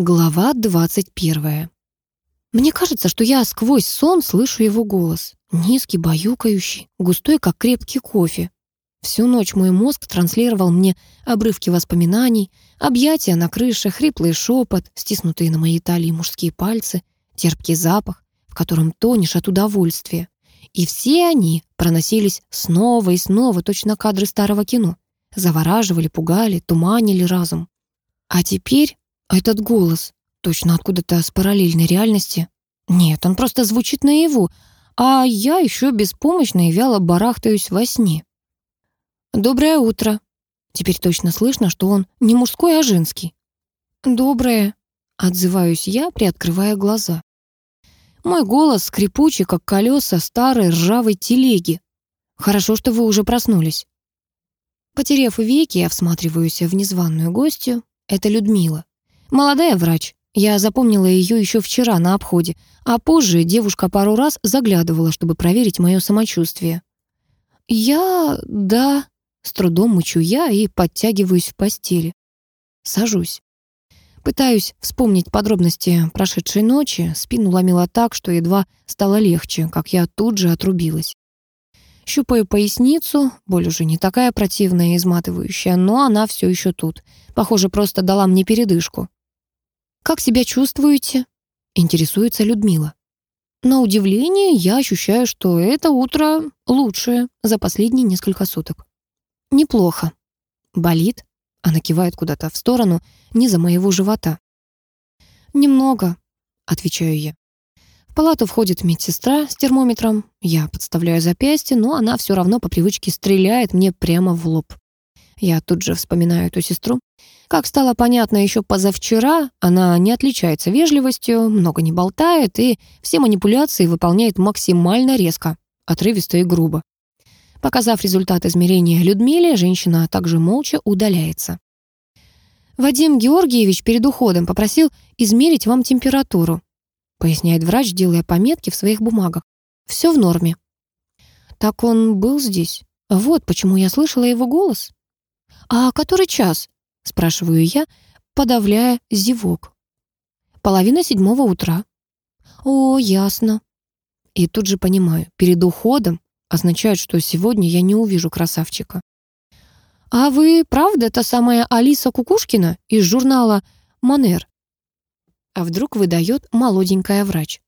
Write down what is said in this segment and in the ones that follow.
Глава 21. Мне кажется, что я сквозь сон слышу его голос. Низкий, баюкающий, густой, как крепкий кофе. Всю ночь мой мозг транслировал мне обрывки воспоминаний, объятия на крыше, хриплый шепот, стиснутые на моей талии мужские пальцы, терпкий запах, в котором тонешь от удовольствия. И все они проносились снова и снова, точно кадры старого кино. Завораживали, пугали, туманили разум. А теперь этот голос точно откуда-то с параллельной реальности. Нет, он просто звучит наяву, а я еще беспомощно и вяло барахтаюсь во сне. «Доброе утро». Теперь точно слышно, что он не мужской, а женский. «Доброе», — отзываюсь я, приоткрывая глаза. Мой голос скрипучий, как колеса старой ржавой телеги. «Хорошо, что вы уже проснулись». Потерев веки, я всматриваюсь в незваную гостью. Это Людмила. Молодая врач. Я запомнила ее еще вчера на обходе, а позже девушка пару раз заглядывала, чтобы проверить мое самочувствие. «Я... да...» С трудом мучу я и подтягиваюсь в постели. Сажусь. Пытаюсь вспомнить подробности прошедшей ночи. Спину ломила так, что едва стало легче, как я тут же отрубилась. Щупаю поясницу, боль уже не такая противная и изматывающая, но она все еще тут. Похоже, просто дала мне передышку. «Как себя чувствуете?» — интересуется Людмила. На удивление, я ощущаю, что это утро лучшее за последние несколько суток. Неплохо. Болит? Она кивает куда-то в сторону, не за моего живота. Немного, отвечаю я. В палату входит медсестра с термометром. Я подставляю запястье, но она все равно по привычке стреляет мне прямо в лоб. Я тут же вспоминаю эту сестру. Как стало понятно еще позавчера, она не отличается вежливостью, много не болтает и все манипуляции выполняет максимально резко, отрывисто и грубо. Показав результат измерения Людмиле, женщина также молча удаляется. «Вадим Георгиевич перед уходом попросил измерить вам температуру», поясняет врач, делая пометки в своих бумагах. «Все в норме». «Так он был здесь? Вот почему я слышала его голос». «А который час?» — спрашиваю я, подавляя зевок. «Половина седьмого утра». «О, ясно». И тут же понимаю, перед уходом означает, что сегодня я не увижу красавчика. «А вы правда та самая Алиса Кукушкина из журнала «Манер»?» А вдруг выдает молоденькая врач.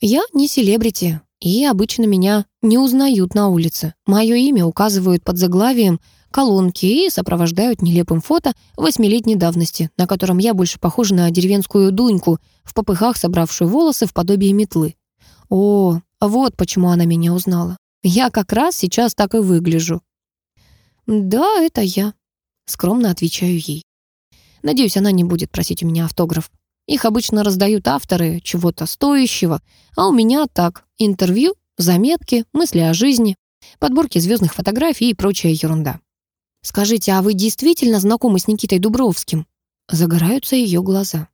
«Я не селебрити, и обычно меня не узнают на улице. Мое имя указывают под заглавием колонки и сопровождают нелепым фото восьмилетней давности, на котором я больше похожа на деревенскую дуньку, в попыхах собравшую волосы в подобие метлы. О, вот почему она меня узнала. Я как раз сейчас так и выгляжу. «Да, это я», — скромно отвечаю ей. Надеюсь, она не будет просить у меня автограф. Их обычно раздают авторы чего-то стоящего, а у меня так, интервью, заметки, мысли о жизни, подборки звездных фотографий и прочая ерунда. «Скажите, а вы действительно знакомы с Никитой Дубровским?» Загораются ее глаза.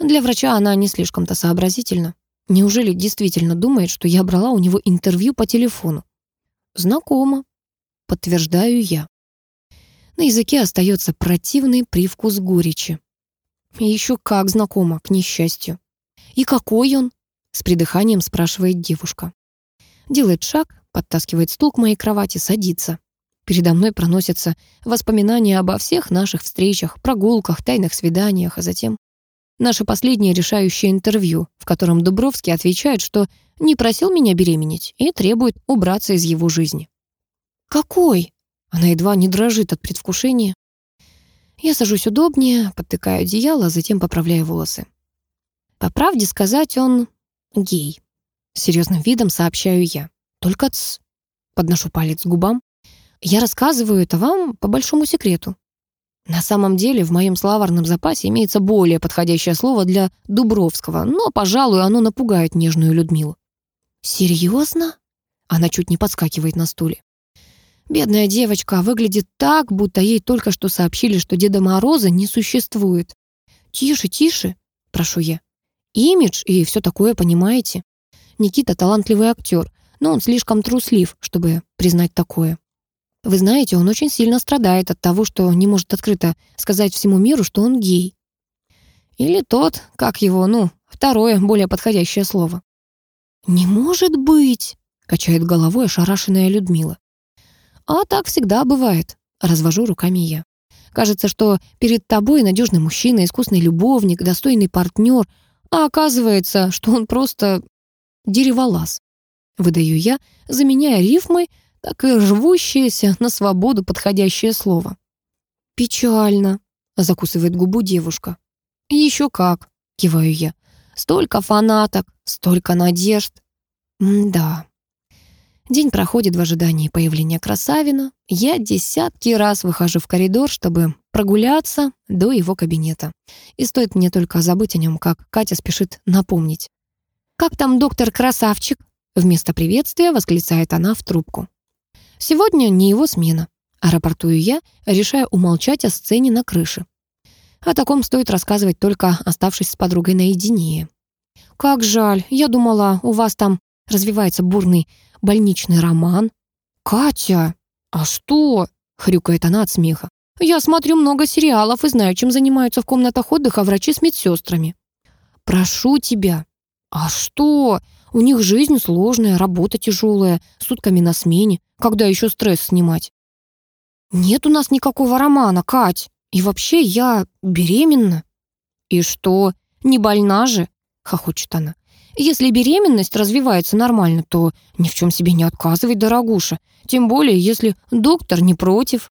Для врача она не слишком-то сообразительна. Неужели действительно думает, что я брала у него интервью по телефону? Знакомо, подтверждаю я. На языке остается противный привкус горечи. Еще как знакомо, к несчастью. «И какой он?» — с придыханием спрашивает девушка. Делает шаг, подтаскивает стул к моей кровати, садится. Передо мной проносятся воспоминания обо всех наших встречах, прогулках, тайных свиданиях, а затем наше последнее решающее интервью, в котором Дубровский отвечает, что не просил меня беременеть и требует убраться из его жизни. «Какой?» Она едва не дрожит от предвкушения. Я сажусь удобнее, подтыкаю одеяло, а затем поправляю волосы. По правде сказать, он гей. Серьезным видом сообщаю я. Только ц. Подношу палец к губам. Я рассказываю это вам по большому секрету. На самом деле в моем словарном запасе имеется более подходящее слово для Дубровского, но, пожалуй, оно напугает нежную Людмилу. «Серьезно?» Она чуть не подскакивает на стуле. Бедная девочка выглядит так, будто ей только что сообщили, что Деда Мороза не существует. «Тише, тише», — прошу я. «Имидж и все такое, понимаете?» Никита талантливый актер, но он слишком труслив, чтобы признать такое. Вы знаете, он очень сильно страдает от того, что не может открыто сказать всему миру, что он гей. Или тот, как его, ну, второе, более подходящее слово. «Не может быть!» — качает головой ошарашенная Людмила. «А так всегда бывает», — развожу руками я. «Кажется, что перед тобой надежный мужчина, искусный любовник, достойный партнер, а оказывается, что он просто дереволаз». Выдаю я, заменяя рифмой так и рвущееся на свободу подходящее слово. «Печально», — закусывает губу девушка. «Еще как», — киваю я. «Столько фанаток, столько надежд». М да. День проходит в ожидании появления Красавина. Я десятки раз выхожу в коридор, чтобы прогуляться до его кабинета. И стоит мне только забыть о нем, как Катя спешит напомнить. «Как там доктор Красавчик?» Вместо приветствия восклицает она в трубку. Сегодня не его смена. А рапортую я, решая умолчать о сцене на крыше. О таком стоит рассказывать только оставшись с подругой наедине. «Как жаль, я думала, у вас там развивается бурный больничный роман». «Катя, а что?» — хрюкает она от смеха. «Я смотрю много сериалов и знаю, чем занимаются в комнатах отдыха врачи с медсестрами». «Прошу тебя». «А что? У них жизнь сложная, работа тяжелая, сутками на смене. Когда еще стресс снимать? Нет у нас никакого романа, Кать. И вообще я беременна. И что, не больна же? Хохочет она. Если беременность развивается нормально, то ни в чем себе не отказывай, дорогуша. Тем более, если доктор не против.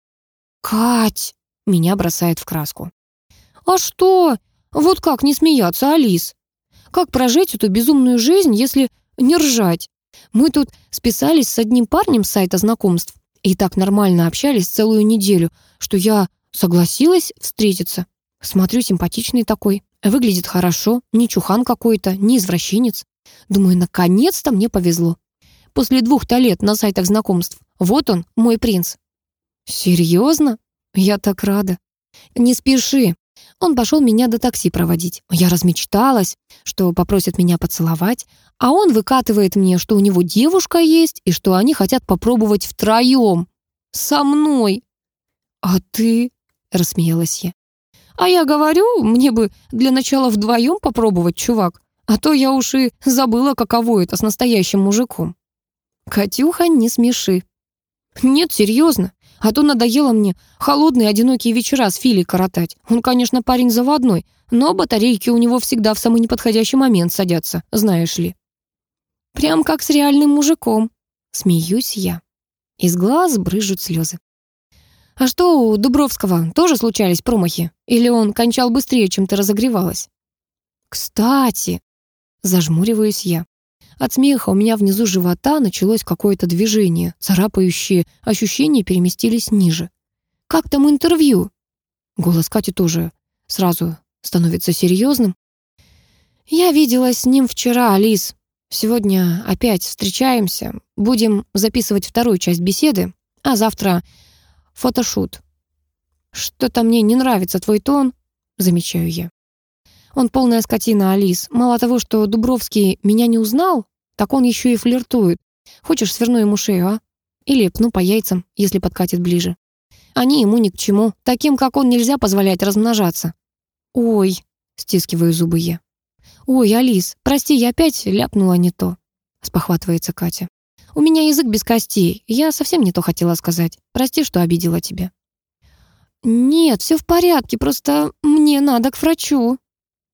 Кать, меня бросает в краску. А что? Вот как не смеяться, Алис? Как прожить эту безумную жизнь, если не ржать? Мы тут списались с одним парнем с сайта знакомств и так нормально общались целую неделю, что я согласилась встретиться. Смотрю, симпатичный такой, выглядит хорошо, не чухан какой-то, не извращенец. Думаю, наконец-то мне повезло. После двух-то лет на сайтах знакомств. Вот он, мой принц. Серьезно? Я так рада. Не спеши, он пошел меня до такси проводить. Я размечталась, что попросит меня поцеловать, а он выкатывает мне, что у него девушка есть и что они хотят попробовать втроем. Со мной. «А ты?» — рассмеялась я. «А я говорю, мне бы для начала вдвоем попробовать, чувак, а то я уж и забыла, каково это с настоящим мужиком». «Катюха, не смеши». «Нет, серьезно. А то надоело мне холодные одинокие вечера с Филей коротать. Он, конечно, парень заводной, но батарейки у него всегда в самый неподходящий момент садятся, знаешь ли. Прям как с реальным мужиком. Смеюсь я. Из глаз брызжут слезы. А что у Дубровского тоже случались промахи? Или он кончал быстрее, чем ты разогревалась? Кстати, зажмуриваюсь я. От смеха у меня внизу живота началось какое-то движение. Царапающие ощущения переместились ниже. «Как там интервью?» Голос Кати тоже сразу становится серьезным. «Я виделась с ним вчера, Алис. Сегодня опять встречаемся. Будем записывать вторую часть беседы, а завтра фотошут. Что-то мне не нравится твой тон, замечаю я. Он полная скотина, Алис. Мало того, что Дубровский меня не узнал, так он еще и флиртует. Хочешь, сверну ему шею, а? Или пну по яйцам, если подкатит ближе. Они ему ни к чему. Таким, как он, нельзя позволять размножаться. Ой, стискиваю зубы я. Ой, Алис, прости, я опять ляпнула не то. Спохватывается Катя. У меня язык без костей. Я совсем не то хотела сказать. Прости, что обидела тебя. Нет, все в порядке, просто мне надо к врачу.